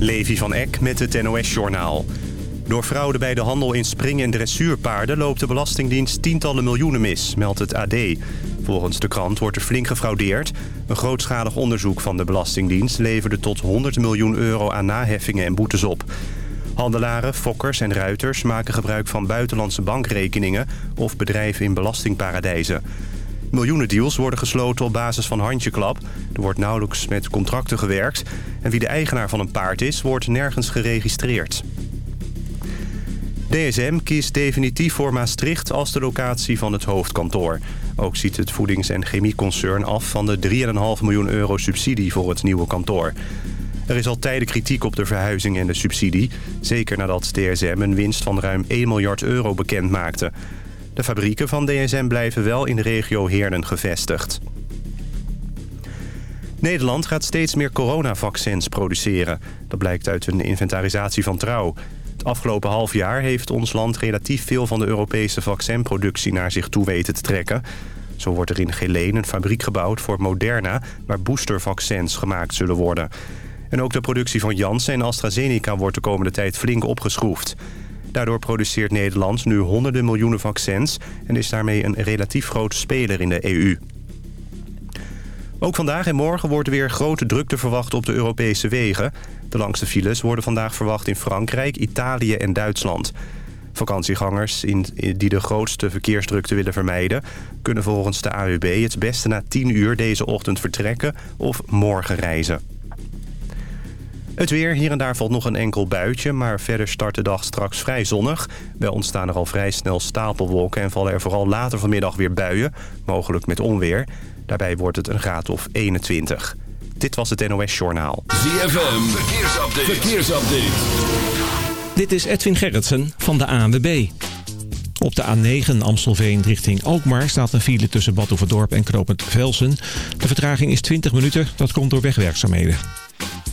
Levi van Eck met het NOS-journaal. Door fraude bij de handel in spring- en dressuurpaarden... loopt de Belastingdienst tientallen miljoenen mis, meldt het AD. Volgens de krant wordt er flink gefraudeerd. Een grootschalig onderzoek van de Belastingdienst... leverde tot 100 miljoen euro aan naheffingen en boetes op. Handelaren, fokkers en ruiters maken gebruik van buitenlandse bankrekeningen... of bedrijven in belastingparadijzen. Miljoenen deals worden gesloten op basis van handjeklap. Er wordt nauwelijks met contracten gewerkt. En wie de eigenaar van een paard is, wordt nergens geregistreerd. DSM kiest definitief voor Maastricht als de locatie van het hoofdkantoor. Ook ziet het voedings- en chemieconcern af van de 3,5 miljoen euro subsidie voor het nieuwe kantoor. Er is al tijden kritiek op de verhuizing en de subsidie. Zeker nadat DSM een winst van ruim 1 miljard euro bekend maakte. De fabrieken van DSM blijven wel in de regio Heerlen gevestigd. Nederland gaat steeds meer coronavaccins produceren. Dat blijkt uit een inventarisatie van Trouw. Het afgelopen half jaar heeft ons land relatief veel van de Europese vaccinproductie naar zich toe weten te trekken. Zo wordt er in Geleen een fabriek gebouwd voor Moderna... waar boostervaccins gemaakt zullen worden. En ook de productie van Janssen en AstraZeneca wordt de komende tijd flink opgeschroefd. Daardoor produceert Nederland nu honderden miljoenen vaccins... en is daarmee een relatief grote speler in de EU. Ook vandaag en morgen wordt weer grote drukte verwacht op de Europese wegen. De langste files worden vandaag verwacht in Frankrijk, Italië en Duitsland. Vakantiegangers in, die de grootste verkeersdrukte willen vermijden... kunnen volgens de AUB het beste na 10 uur deze ochtend vertrekken of morgen reizen. Het weer, hier en daar valt nog een enkel buitje... maar verder start de dag straks vrij zonnig. Wel ontstaan er al vrij snel stapelwolken... en vallen er vooral later vanmiddag weer buien, mogelijk met onweer. Daarbij wordt het een graad of 21. Dit was het NOS Journaal. ZFM, verkeersupdate. verkeersupdate. Dit is Edwin Gerritsen van de ANWB. Op de A9 Amstelveen richting Alkmaar staat een file tussen Badhoevedorp en Knopend Velsen. De vertraging is 20 minuten, dat komt door wegwerkzaamheden.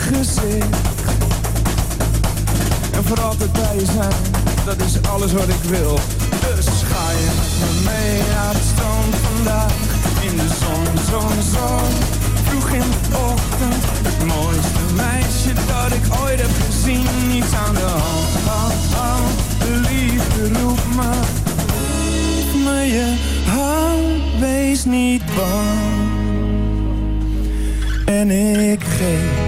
gezicht. En voor altijd bij je zijn, dat is alles wat ik wil. Dus ga je met me mee naar het vandaag. In de zon, zon, zon. Vroeg in de ochtend. Het mooiste meisje dat ik ooit heb gezien. Niets aan de hand, hand, hand De liefde roept me. Roep me je hand, wees niet bang. En ik geef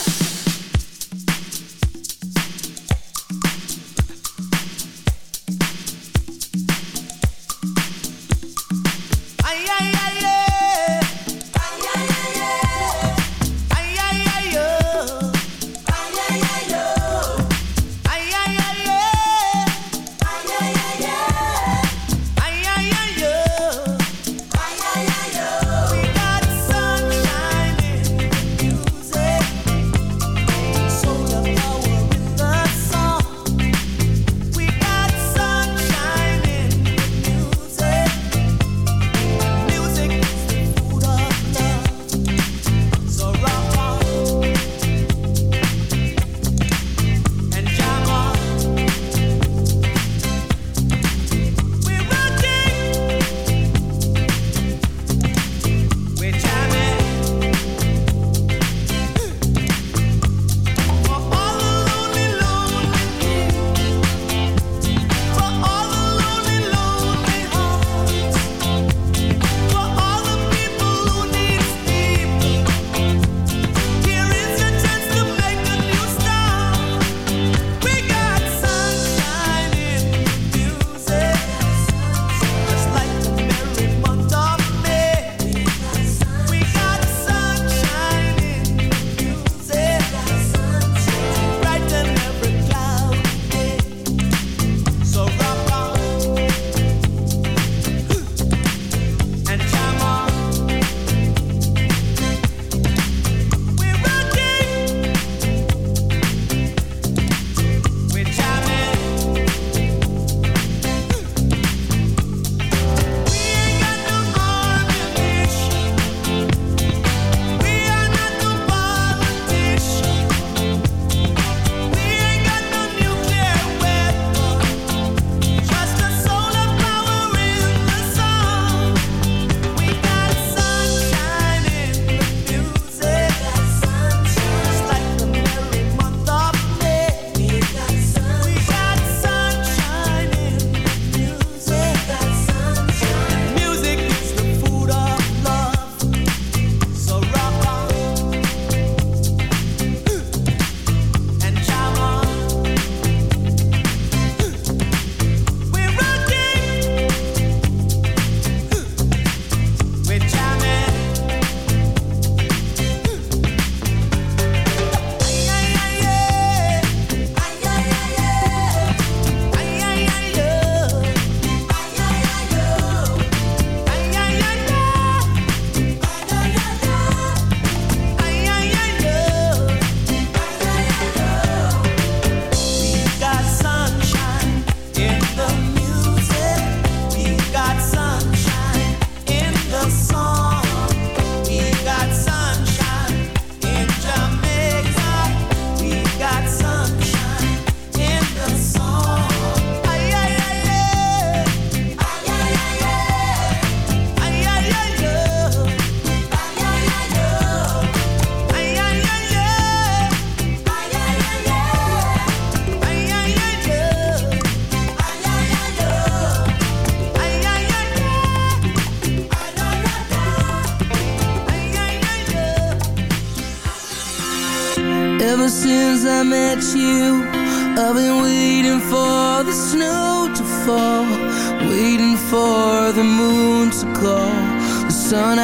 sun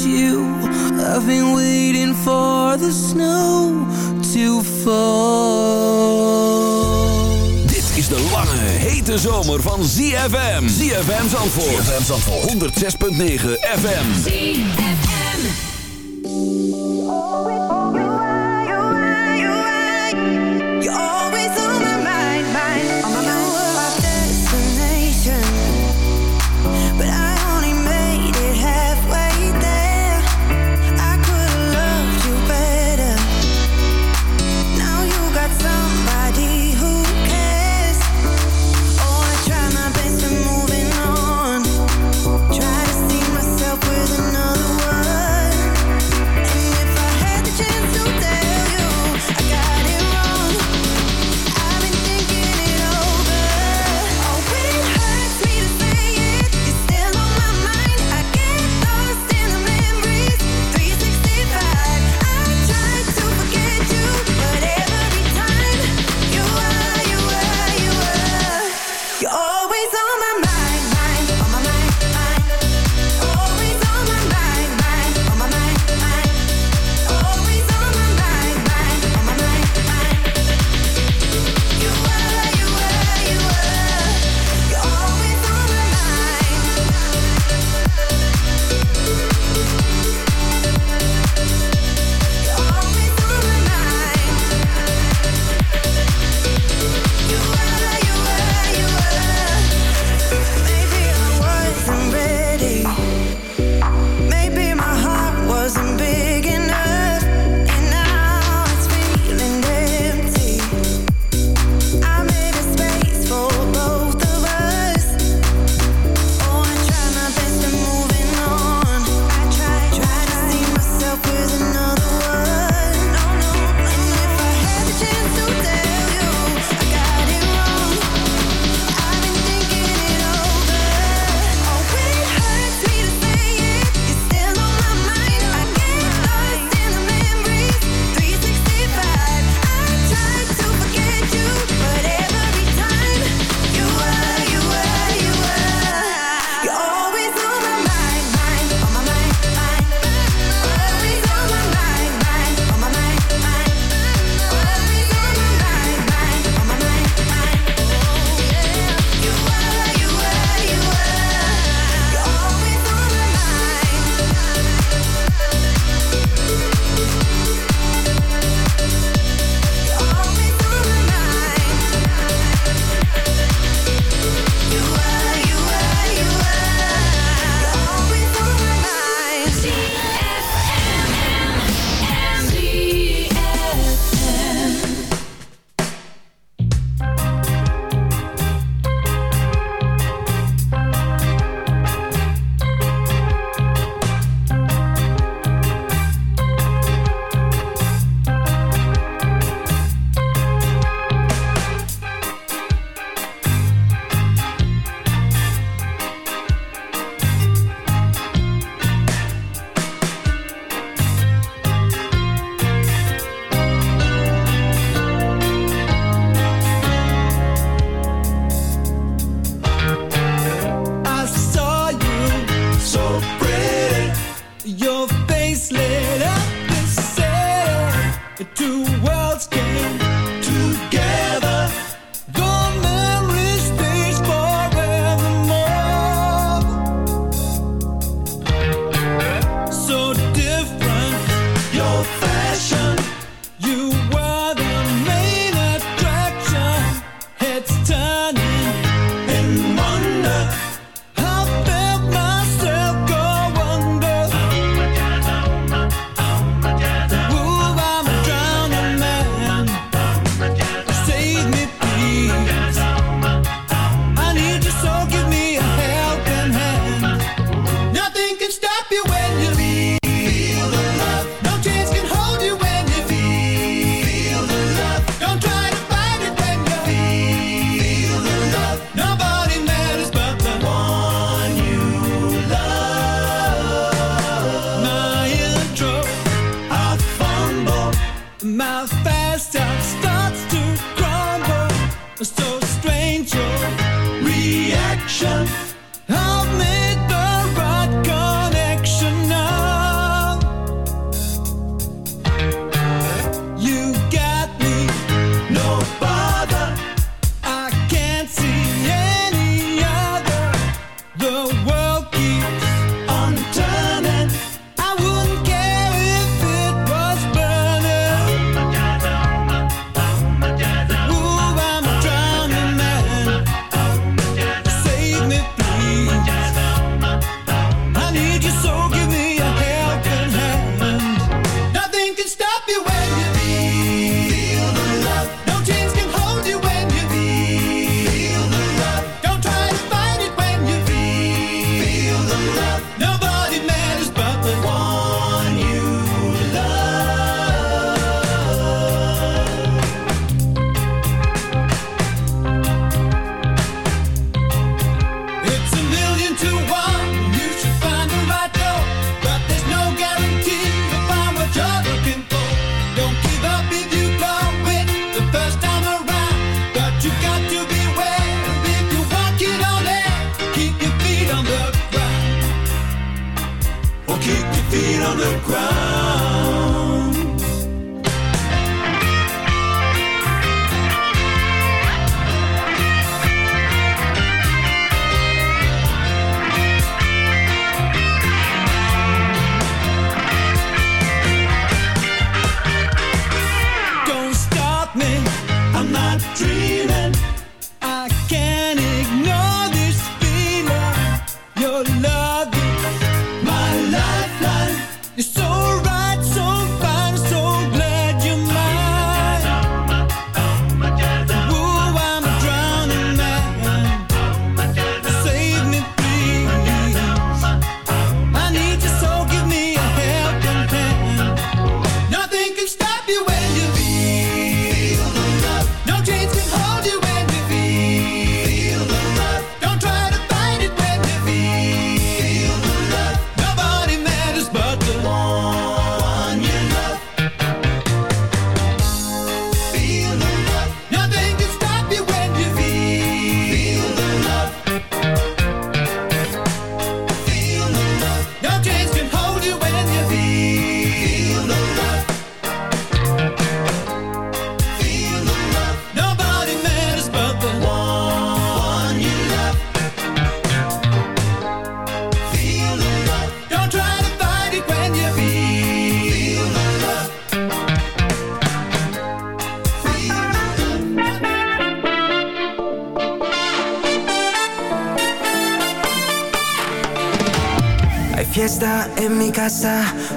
you I've been waiting for the snow to fall Dit is de lange, hete zomer van ZFM. ZFM Zandvoort. ZFM Zandvoort. 106.9 FM. ZFM.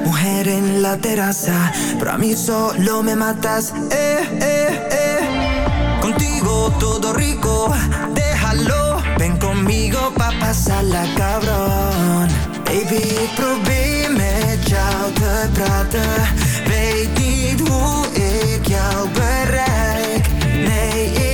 Mujer en la terraza, pero a mí solo me matas, eh, eh, eh. Contigo todo rico, déjalo, ven conmigo pa' pasarla cabrón. Baby, probeer met jou te praten, weet niet hoe ik jou bereik.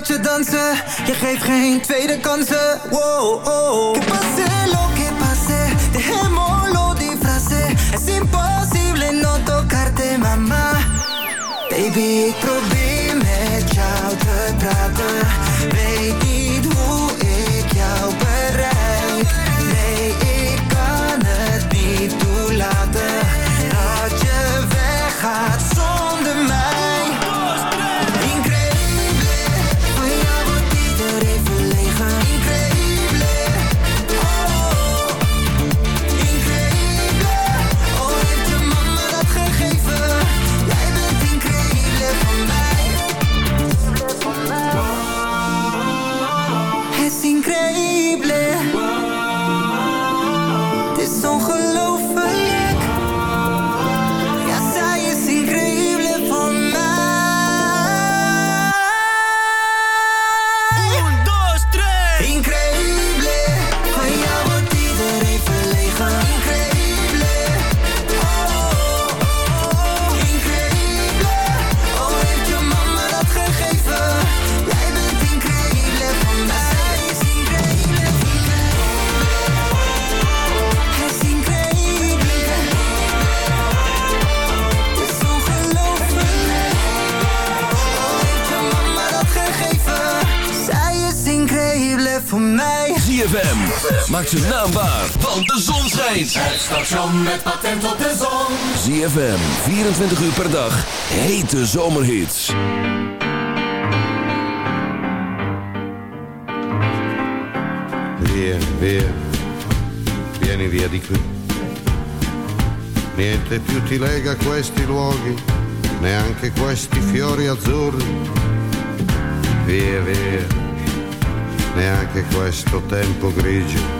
Met je dansen. Je geeft geen tweede kansen. Wow, oh. Que pase lo que pase, dejémoslo disfrace. Es imposible no tocarte, mama. Baby, ik probeer maak zijn naam waar, want de zon schijnt. Het station met patent op de zon. ZFM, 24 uur per dag, hete zomerhits. Via, via, vieni via di qui. Niente più ti lega questi luoghi, neanche questi fiori azzurri. Via, via, neanche questo tempo grigio,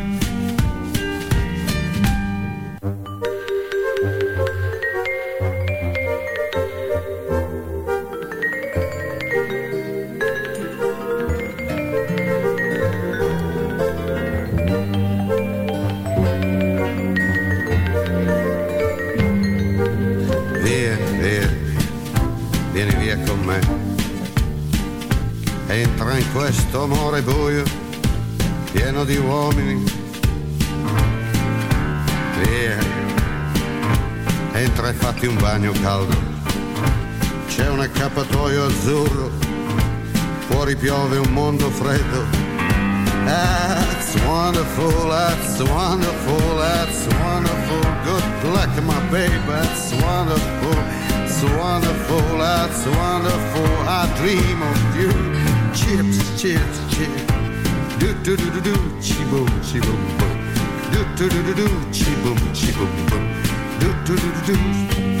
that's wonderful. I dream of you. Chips, chips, chips. Do do do do do, chi boom, chi boom boom. Do do do do do, chi boom, chi boom boom. Do do do do do.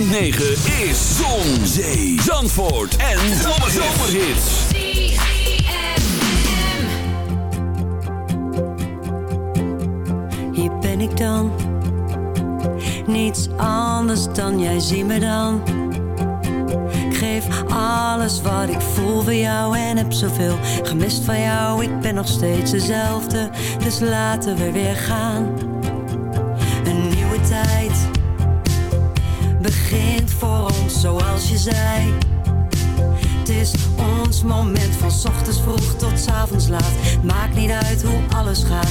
106.9 is Zon, Zee, Zandvoort en Zomerhits. Hier ben ik dan, niets anders dan jij zie me dan. Ik geef alles wat ik voel voor jou en heb zoveel gemist van jou. Ik ben nog steeds dezelfde, dus laten we weer gaan zij. Het is ons moment van ochtends vroeg tot avonds laat. Maakt niet uit hoe alles gaat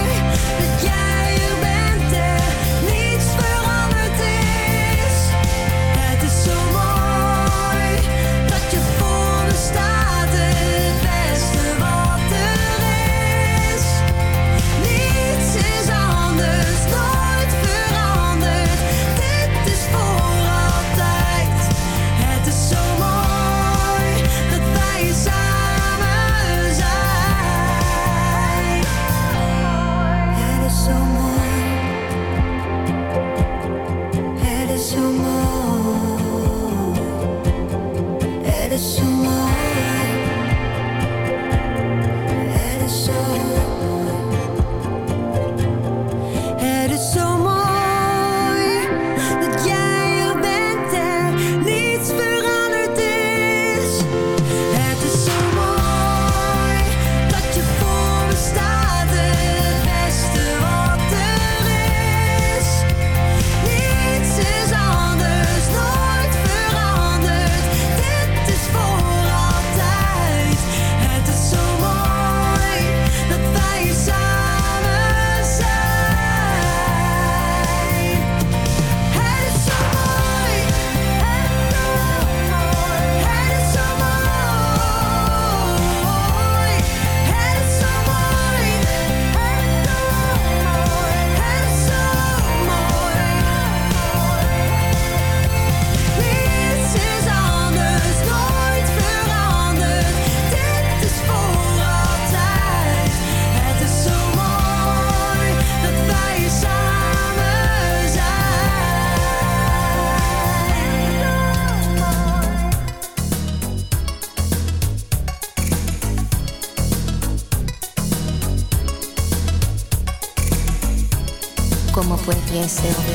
yourself.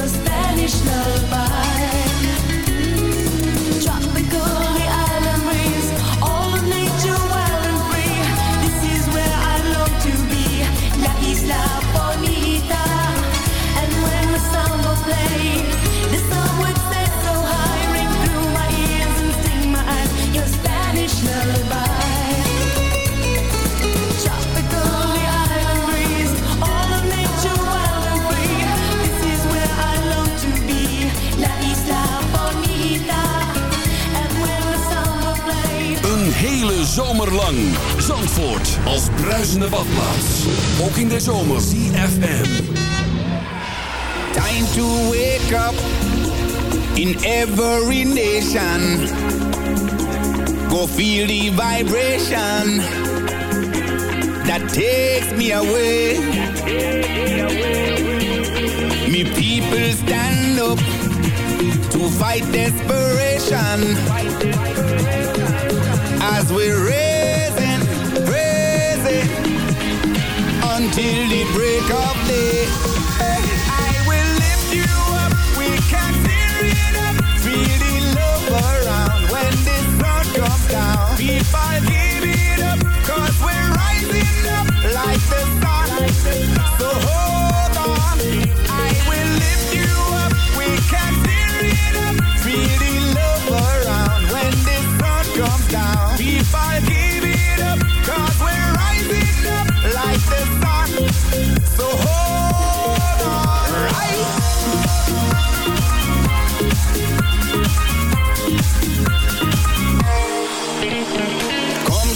rozstaniesz Spanish love. Zomerlang. Zandvoort als bruisende badplaats. Ook in de zomer. CFM. Time to wake up in every nation. Go feel the vibration that takes me away. Me people stand up to fight desperation as we're raising, until the break of day. I will lift you up. We can tear it up. Feel the love around when the sun comes down. People give it up, cause we're rising up like the sun. So hold on. I will lift you up. We can tear it up. Feel the love around when the sun comes down. People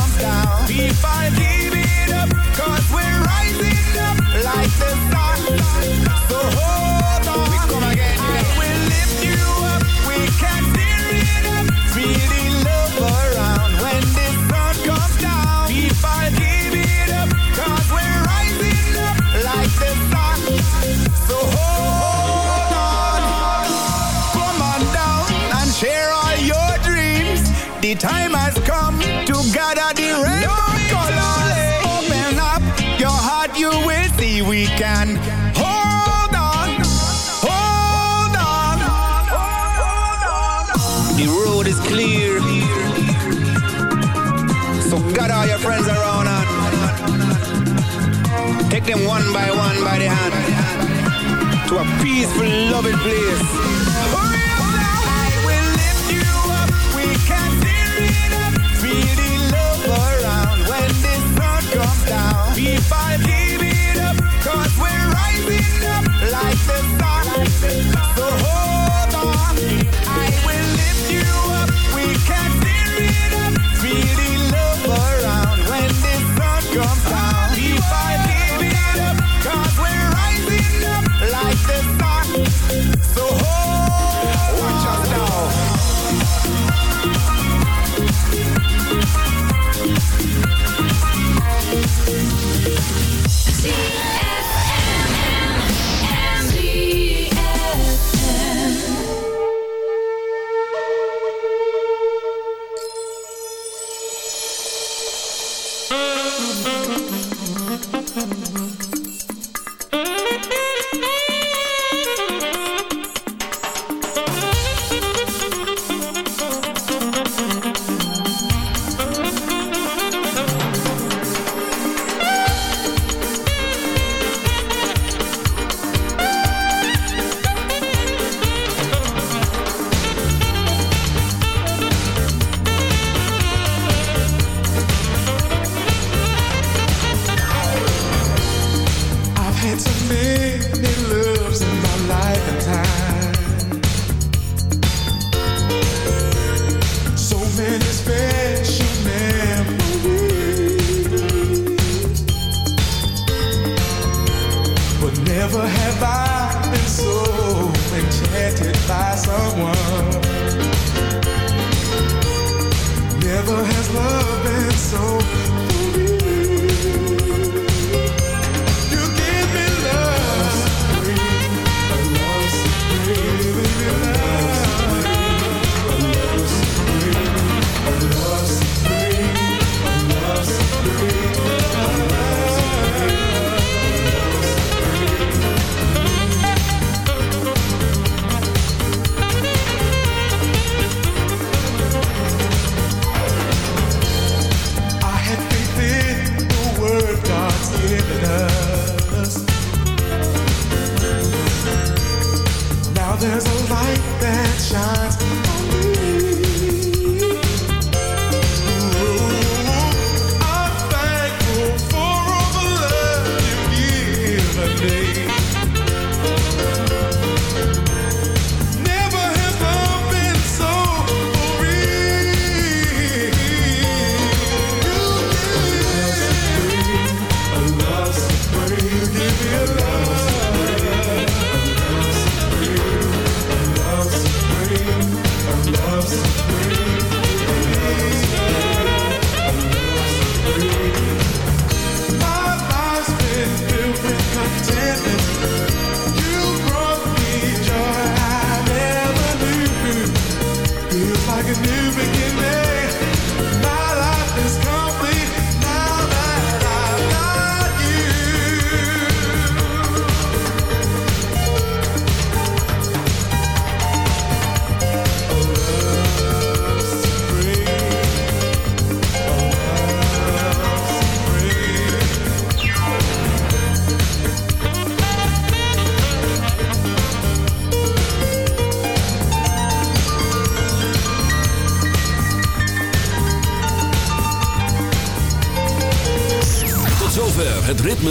comes down. People give it up, cause we're rising up like the sun. You will see we can. Hold on, hold on. The road is clear. So gather all your friends around and take them one by one by the hand to a peaceful, loving place. Up. We can like the sun. So